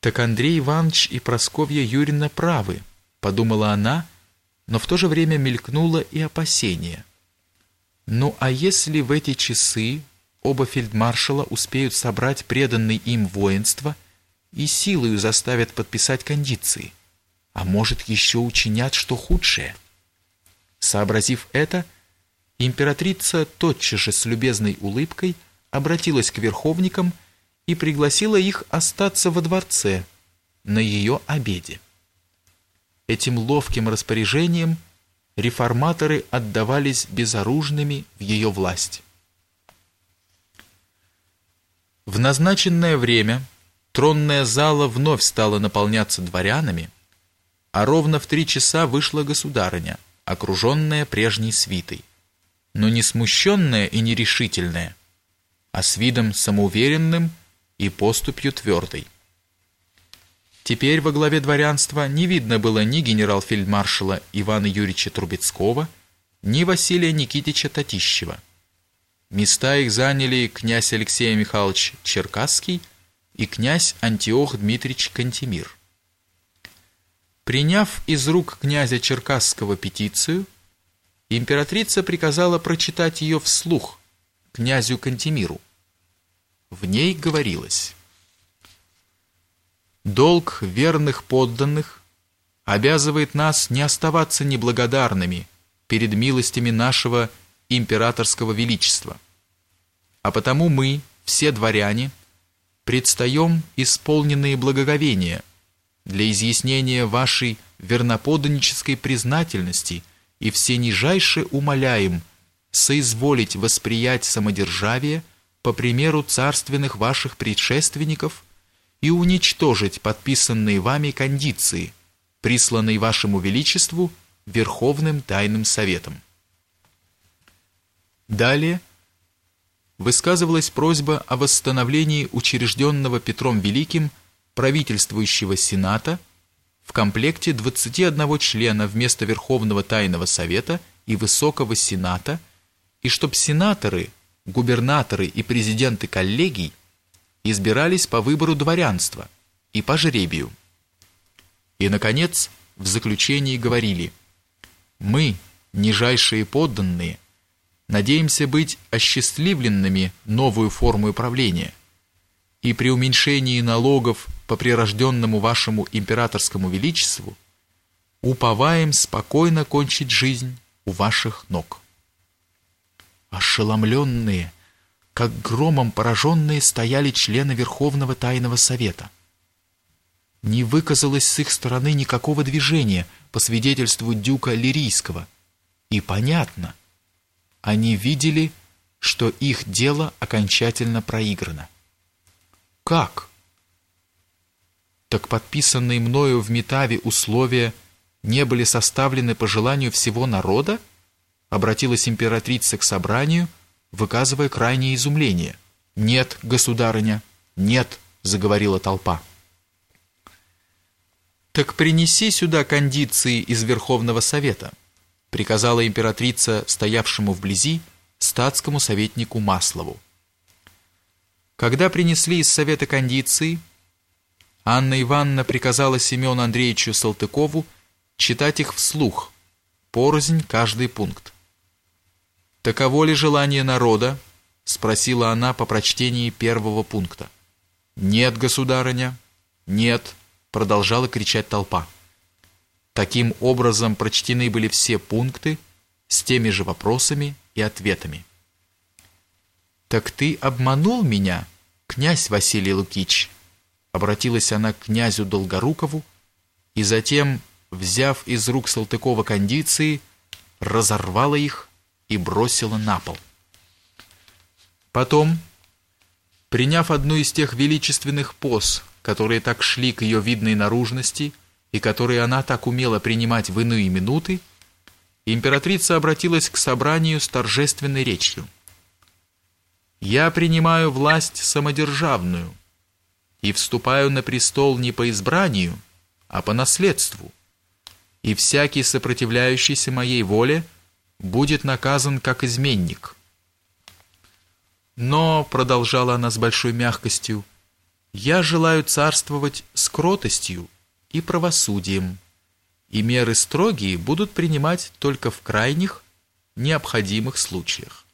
Так Андрей Иванович и Просковья Юрьевна правы, подумала она, но в то же время мелькнуло и опасение. Ну а если в эти часы оба фельдмаршала успеют собрать преданное им воинство и силою заставят подписать кондиции, а может еще учинят что худшее? Сообразив это, императрица тотчас же с любезной улыбкой обратилась к верховникам пригласила их остаться во дворце на ее обеде. Этим ловким распоряжением реформаторы отдавались безоружными в ее власть. В назначенное время тронная зала вновь стала наполняться дворянами, а ровно в три часа вышла государыня, окруженная прежней свитой, но не смущенная и нерешительная, а с видом самоуверенным и поступью твердой. Теперь во главе дворянства не видно было ни генерал-фельдмаршала Ивана Юрьевича Трубецкого, ни Василия Никитича Татищева. Места их заняли князь Алексей Михайлович Черкасский и князь Антиох Дмитриевич Кантемир. Приняв из рук князя Черкасского петицию, императрица приказала прочитать ее вслух князю Кантемиру. В ней говорилось: Долг верных подданных обязывает нас не оставаться неблагодарными перед милостями нашего императорского величества. А потому мы, все дворяне, предстаем исполненные благоговения для изъяснения вашей верноподданнической признательности и все нижайше умоляем соизволить восприять самодержавие по примеру царственных ваших предшественников и уничтожить подписанные вами кондиции, присланные вашему величеству Верховным Тайным Советом. Далее высказывалась просьба о восстановлении учрежденного Петром Великим правительствующего Сената в комплекте 21 члена вместо Верховного Тайного Совета и Высокого Сената, и чтоб сенаторы, губернаторы и президенты коллегий избирались по выбору дворянства и по жребию. И, наконец, в заключении говорили «Мы, нижайшие подданные, надеемся быть осчастливленными новую форму управления, и при уменьшении налогов по прирожденному вашему императорскому величеству уповаем спокойно кончить жизнь у ваших ног. Ошеломленные, как громом пораженные стояли члены Верховного Тайного Совета. Не выказалось с их стороны никакого движения по свидетельству дюка Лирийского. И понятно, они видели, что их дело окончательно проиграно. Как? Так подписанные мною в Метаве условия не были составлены по желанию всего народа? Обратилась императрица к собранию, выказывая крайнее изумление. Нет, государыня, нет, заговорила толпа. Так принеси сюда кондиции из Верховного Совета, приказала императрица стоявшему вблизи статскому советнику Маслову. Когда принесли из совета кондиции, Анна Ивановна приказала Семену Андреевичу Салтыкову читать их вслух, порознь каждый пункт. «Таково ли желание народа?» — спросила она по прочтении первого пункта. «Нет, государыня, нет», — продолжала кричать толпа. Таким образом прочтены были все пункты с теми же вопросами и ответами. «Так ты обманул меня, князь Василий Лукич?» Обратилась она к князю Долгорукову и затем, взяв из рук Салтыкова кондиции, разорвала их и бросила на пол. Потом, приняв одну из тех величественных поз, которые так шли к ее видной наружности и которые она так умела принимать в иные минуты, императрица обратилась к собранию с торжественной речью. Я принимаю власть самодержавную и вступаю на престол не по избранию, а по наследству. И всякий сопротивляющийся моей воле будет наказан как изменник. Но, продолжала она с большой мягкостью, Я желаю царствовать с кротостью и правосудием, и меры строгие будут принимать только в крайних, необходимых случаях.